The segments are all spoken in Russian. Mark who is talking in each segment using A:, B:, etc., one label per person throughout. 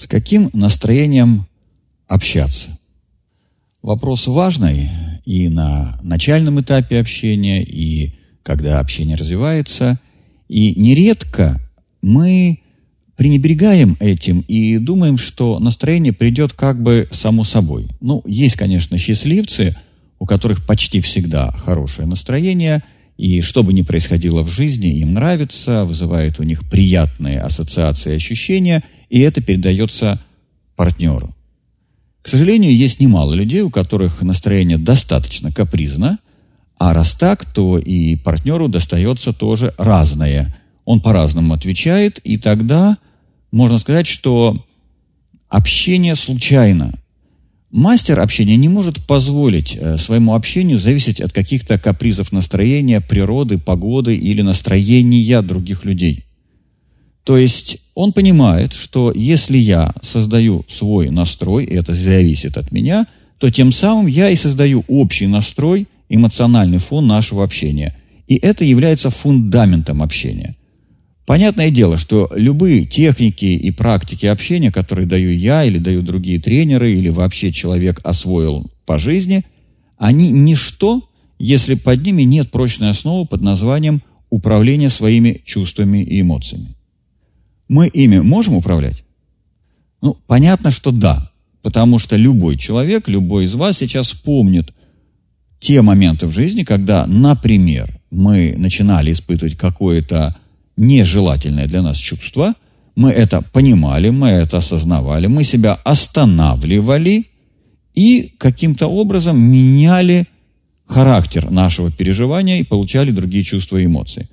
A: С каким настроением общаться? Вопрос важный и на начальном этапе общения, и когда общение развивается. И нередко мы пренебрегаем этим и думаем, что настроение придет как бы само собой. Ну, есть, конечно, счастливцы, у которых почти всегда хорошее настроение, и что бы ни происходило в жизни, им нравится, вызывает у них приятные ассоциации и ощущения, и это передается партнеру. К сожалению, есть немало людей, у которых настроение достаточно капризно, а раз так, то и партнеру достается тоже разное. Он по-разному отвечает, и тогда можно сказать, что общение случайно. Мастер общения не может позволить э, своему общению зависеть от каких-то капризов настроения, природы, погоды или настроения других людей. То есть он понимает, что если я создаю свой настрой, и это зависит от меня, то тем самым я и создаю общий настрой, эмоциональный фон нашего общения. И это является фундаментом общения. Понятное дело, что любые техники и практики общения, которые даю я или дают другие тренеры, или вообще человек освоил по жизни, они ничто, если под ними нет прочной основы под названием управление своими чувствами и эмоциями. Мы ими можем управлять? Ну, понятно, что да. Потому что любой человек, любой из вас сейчас помнит те моменты в жизни, когда, например, мы начинали испытывать какое-то нежелательное для нас чувство, мы это понимали, мы это осознавали, мы себя останавливали и каким-то образом меняли характер нашего переживания и получали другие чувства и эмоции.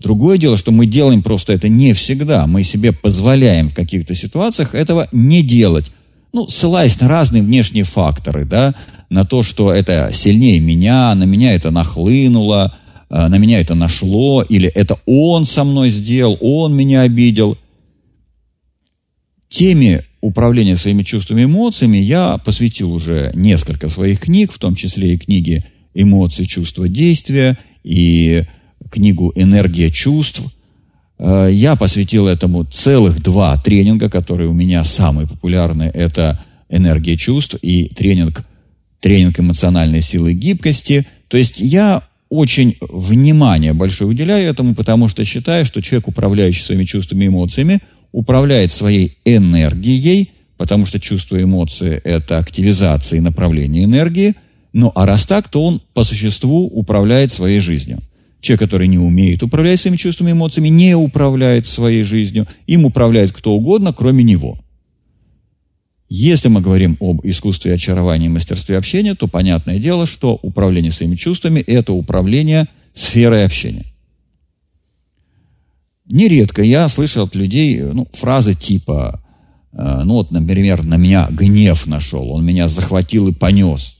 A: Другое дело, что мы делаем просто это не всегда. Мы себе позволяем в каких-то ситуациях этого не делать. Ну, ссылаясь на разные внешние факторы, да, на то, что это сильнее меня, на меня это нахлынуло, э, на меня это нашло, или это он со мной сделал, он меня обидел. Теме управления своими чувствами и эмоциями я посвятил уже несколько своих книг, в том числе и книги «Эмоции, чувства, действия», и книгу «Энергия чувств». Э, я посвятил этому целых два тренинга, которые у меня самые популярные. Это «Энергия чувств» и тренинг, тренинг эмоциональной силы гибкости. То есть я очень внимание большое уделяю этому, потому что считаю, что человек, управляющий своими чувствами и эмоциями, управляет своей энергией, потому что чувства и эмоции – это активизация и направление энергии. Ну, а раз так, то он по существу управляет своей жизнью. Человек, который не умеет управлять своими чувствами и эмоциями, не управляет своей жизнью. Им управляет кто угодно, кроме него. Если мы говорим об искусстве очарования и мастерстве общения, то понятное дело, что управление своими чувствами – это управление сферой общения. Нередко я слышал от людей ну, фразы типа, э, ну вот, например, на меня гнев нашел, он меня захватил и понес.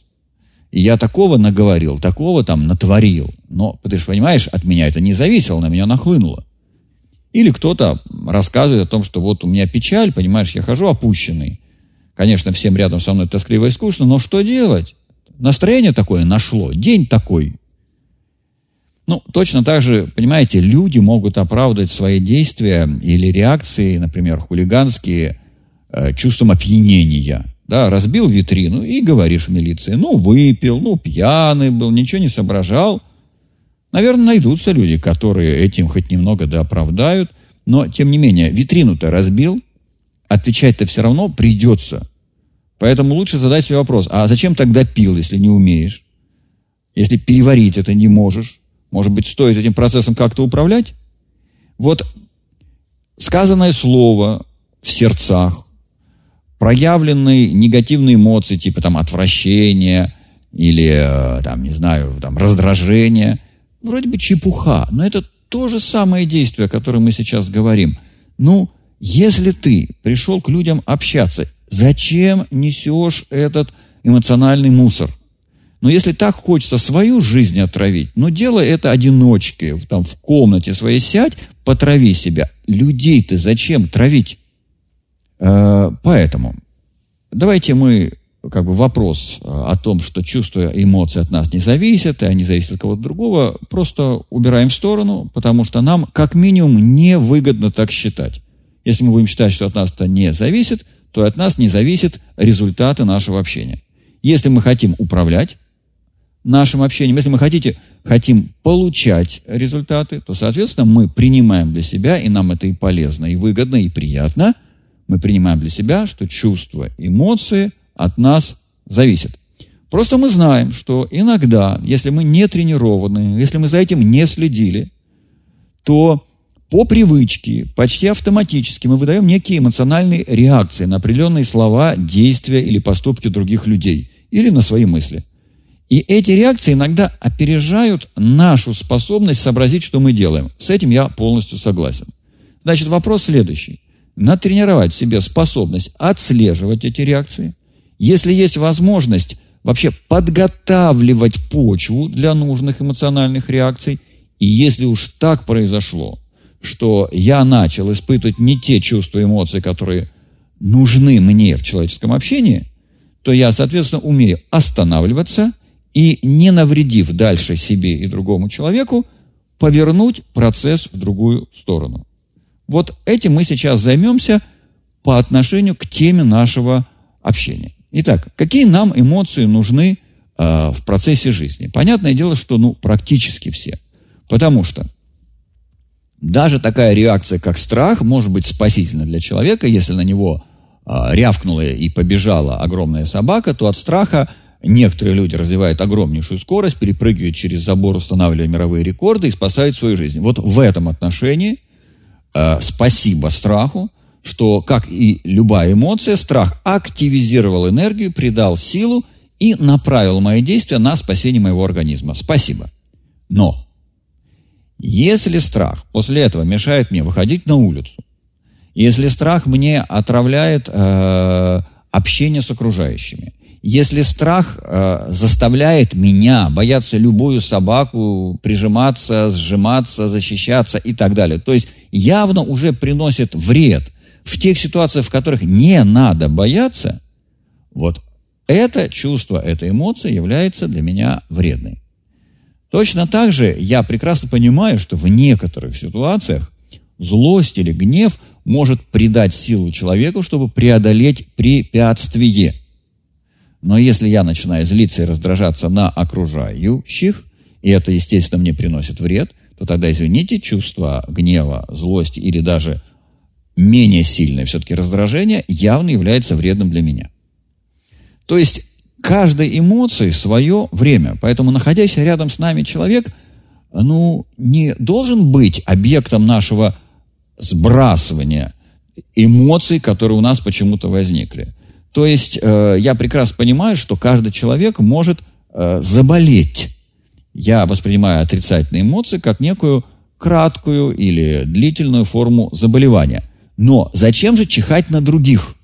A: И я такого наговорил, такого там натворил. Но, ты же понимаешь, от меня это не зависело, на меня нахлынуло. Или кто-то рассказывает о том, что вот у меня печаль, понимаешь, я хожу опущенный. Конечно, всем рядом со мной тоскливо и скучно, но что делать? Настроение такое нашло, день такой. Ну, точно так же, понимаете, люди могут оправдывать свои действия или реакции, например, хулиганские, э, чувством опьянения – да, разбил витрину и говоришь в милиции, ну, выпил, ну, пьяный был, ничего не соображал. Наверное, найдутся люди, которые этим хоть немного да оправдают, но, тем не менее, витрину-то разбил, отвечать-то все равно придется. Поэтому лучше задать себе вопрос, а зачем тогда пил, если не умеешь? Если переварить это не можешь? Может быть, стоит этим процессом как-то управлять? Вот сказанное слово в сердцах, проявленные негативные эмоции, типа там отвращения или, э, там, не знаю, там, раздражение, вроде бы чепуха, но это то же самое действие, о котором мы сейчас говорим. Ну, если ты пришел к людям общаться, зачем несешь этот эмоциональный мусор? Но если так хочется свою жизнь отравить, ну, делай это одиночки, там, в комнате своей сядь, потрави себя. Людей ты зачем травить? Э, поэтому давайте мы как бы вопрос э, о том, что чувства и эмоции от нас не зависят, и они зависят от кого-то другого, просто убираем в сторону, потому что нам как минимум невыгодно так считать. Если мы будем считать, что от нас это не зависит, то от нас не зависят результаты нашего общения. Если мы хотим управлять нашим общением, если мы хотите, хотим получать результаты, то, соответственно, мы принимаем для себя, и нам это и полезно, и выгодно, и приятно, мы принимаем для себя, что чувства, эмоции от нас зависят. Просто мы знаем, что иногда, если мы не тренированы, если мы за этим не следили, то по привычке, почти автоматически мы выдаем некие эмоциональные реакции на определенные слова, действия или поступки других людей, или на свои мысли. И эти реакции иногда опережают нашу способность сообразить, что мы делаем. С этим я полностью согласен. Значит, вопрос следующий. Натренировать в себе способность отслеживать эти реакции. Если есть возможность вообще подготавливать почву для нужных эмоциональных реакций. И если уж так произошло, что я начал испытывать не те чувства и эмоции, которые нужны мне в человеческом общении, то я, соответственно, умею останавливаться и, не навредив дальше себе и другому человеку, повернуть процесс в другую сторону. Вот этим мы сейчас займемся по отношению к теме нашего общения. Итак, какие нам эмоции нужны э, в процессе жизни? Понятное дело, что ну, практически все. Потому что даже такая реакция, как страх, может быть спасительна для человека, если на него э, рявкнула и побежала огромная собака, то от страха некоторые люди развивают огромнейшую скорость, перепрыгивают через забор, устанавливая мировые рекорды и спасают свою жизнь. Вот в этом отношении э, спасибо страху, что, как и любая эмоция, страх активизировал энергию, придал силу и направил мои действия на спасение моего организма. Спасибо. Но если страх после этого мешает мне выходить на улицу, если страх мне отравляет э, общение с окружающими, если страх э, заставляет меня бояться любую собаку, прижиматься, сжиматься, защищаться и так далее, то есть явно уже приносит вред – в тех ситуациях, в которых не надо бояться, вот это чувство, эта эмоция является для меня вредной. Точно так же я прекрасно понимаю, что в некоторых ситуациях злость или гнев может придать силу человеку, чтобы преодолеть препятствие. Но если я начинаю злиться и раздражаться на окружающих, и это, естественно, мне приносит вред, то тогда, извините, чувство гнева, злости или даже менее сильное все-таки раздражение явно является вредным для меня. То есть каждой эмоции свое время. Поэтому, находясь рядом с нами человек, ну, не должен быть объектом нашего сбрасывания эмоций, которые у нас почему-то возникли. То есть э, я прекрасно понимаю, что каждый человек может э, заболеть. Я воспринимаю отрицательные эмоции как некую краткую или длительную форму заболевания. Но зачем же чихать на других?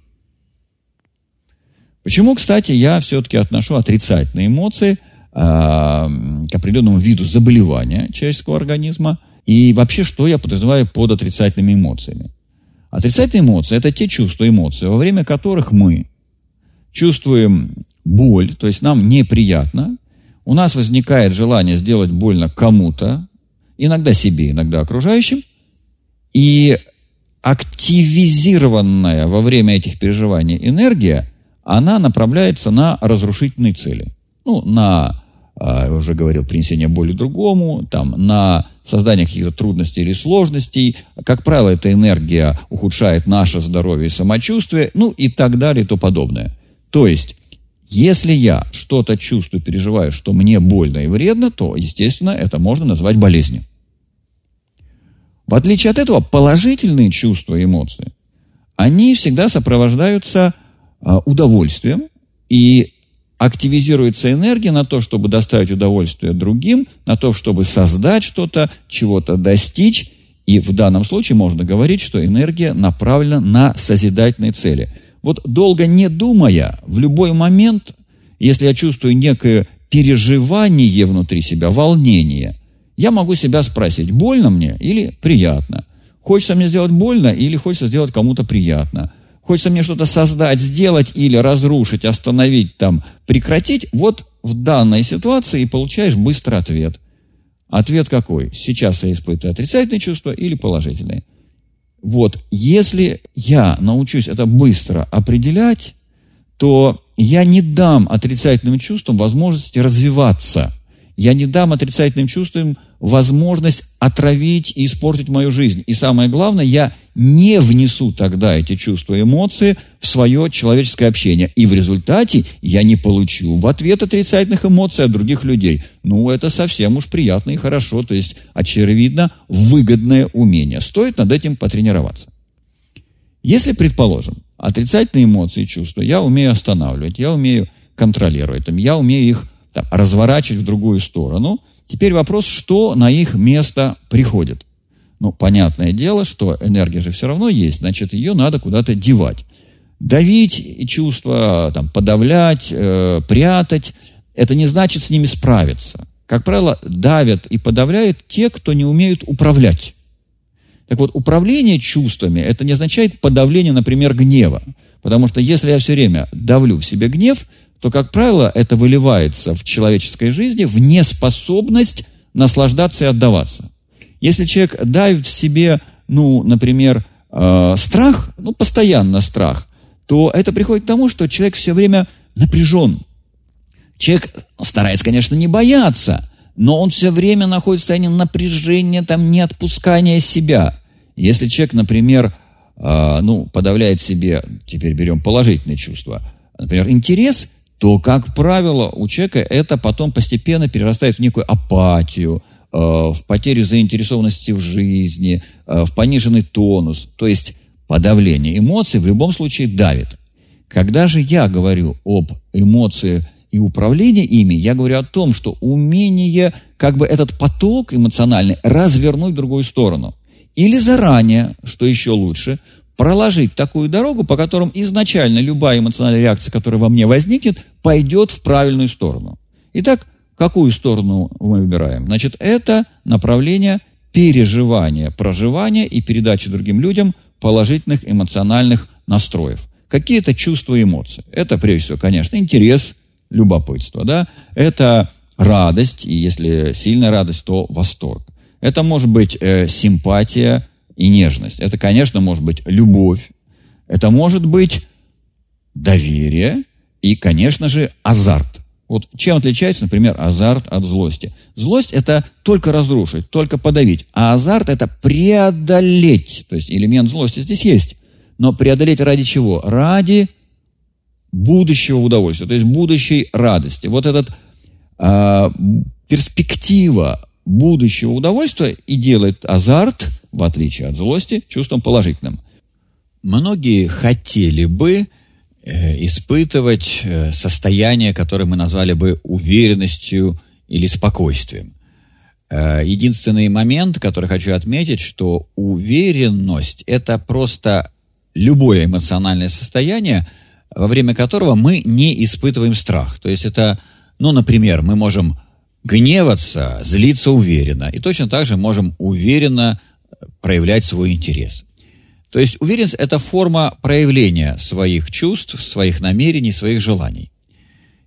A: Почему, кстати, я все-таки отношу отрицательные эмоции э, к определенному виду заболевания человеческого организма? И вообще, что я подразумеваю под отрицательными эмоциями? Отрицательные эмоции – это те чувства, эмоции, во время которых мы чувствуем боль, то есть нам неприятно, у нас возникает желание сделать больно кому-то, иногда себе, иногда окружающим, и активизированная во время этих переживаний энергия, она направляется на разрушительные цели. Ну, на, а, я уже говорил, принесение боли другому, там, на создание каких-то трудностей или сложностей. Как правило, эта энергия ухудшает наше здоровье и самочувствие, ну и так далее и то подобное. То есть, если я что-то чувствую, переживаю, что мне больно и вредно, то, естественно, это можно назвать болезнью. В отличие от этого, положительные чувства и эмоции, они всегда сопровождаются а, удовольствием и активизируется энергия на то, чтобы доставить удовольствие другим, на то, чтобы создать что-то, чего-то достичь. И в данном случае можно говорить, что энергия направлена на созидательные цели. Вот долго не думая, в любой момент, если я чувствую некое переживание внутри себя, волнение – я могу себя спросить, больно мне или приятно? Хочется мне сделать больно или хочется сделать кому-то приятно? Хочется мне что-то создать, сделать или разрушить, остановить, там, прекратить? Вот в данной ситуации получаешь быстрый ответ. Ответ какой? Сейчас я испытываю отрицательные чувства или положительные? Вот, если я научусь это быстро определять, то я не дам отрицательным чувствам возможности развиваться. Я не дам отрицательным чувствам возможность отравить и испортить мою жизнь. И самое главное, я не внесу тогда эти чувства и эмоции в свое человеческое общение. И в результате я не получу в ответ отрицательных эмоций от других людей. Ну, это совсем уж приятно и хорошо. То есть, очевидно, выгодное умение. Стоит над этим потренироваться. Если, предположим, отрицательные эмоции и чувства я умею останавливать, я умею контролировать, я умею их там, разворачивать в другую сторону, теперь вопрос, что на их место приходит. Ну, понятное дело, что энергия же все равно есть, значит, ее надо куда-то девать. Давить чувства, там, подавлять, э, прятать, это не значит с ними справиться. Как правило, давят и подавляют те, кто не умеют управлять. Так вот, управление чувствами, это не означает подавление, например, гнева. Потому что если я все время давлю в себе гнев, то, как правило, это выливается в человеческой жизни в неспособность наслаждаться и отдаваться. Если человек давит в себе, ну, например, э, страх, ну, постоянно страх, то это приходит к тому, что человек все время напряжен. Человек старается, конечно, не бояться, но он все время находится в состоянии напряжения, там, не отпускания себя. Если человек, например, э, ну, подавляет себе, теперь берем положительные чувства, например, интерес, то, как правило, у человека это потом постепенно перерастает в некую апатию, в потерю заинтересованности в жизни, э, в пониженный тонус. То есть подавление эмоций в любом случае давит. Когда же я говорю об эмоциях и управлении ими, я говорю о том, что умение как бы этот поток эмоциональный развернуть в другую сторону. Или заранее, что еще лучше, проложить такую дорогу, по которым изначально любая эмоциональная реакция, которая во мне возникнет, пойдет в правильную сторону. Итак, Какую сторону мы выбираем? Значит, это направление переживания, проживания и передачи другим людям положительных эмоциональных настроев. Какие это чувства и эмоции? Это, прежде всего, конечно, интерес, любопытство. Да? Это радость, и если сильная радость, то восторг. Это может быть э, симпатия и нежность. Это, конечно, может быть любовь. Это может быть доверие и, конечно же, азарт. Вот чем отличается, например, азарт от злости? Злость – это только разрушить, только подавить, а азарт – это преодолеть. То есть элемент злости здесь есть. Но преодолеть ради чего? Ради будущего удовольствия, то есть будущей радости. Вот эта э, перспектива будущего удовольствия и делает азарт, в отличие от злости, чувством положительным. Многие хотели бы испытывать э, состояние, которое мы назвали бы уверенностью или спокойствием. Э, единственный момент, который хочу отметить, что уверенность – это просто любое эмоциональное состояние, во время которого мы не испытываем страх. То есть это, ну, например, мы можем гневаться, злиться уверенно, и точно так же можем уверенно проявлять свой интерес. То есть уверенность – это форма проявления своих чувств, своих намерений, своих желаний.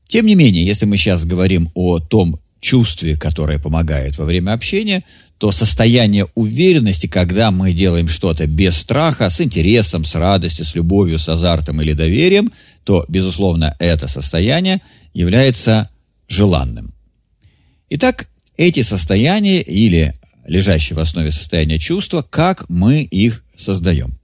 A: Тем не менее, если мы сейчас говорим о том чувстве, которое помогает во время общения, то состояние уверенности, когда мы делаем что-то без страха, с интересом, с радостью, с любовью, с азартом или доверием, то, безусловно, это состояние является желанным. Итак, эти состояния или лежащие в основе состояния чувства, как мы их создаем.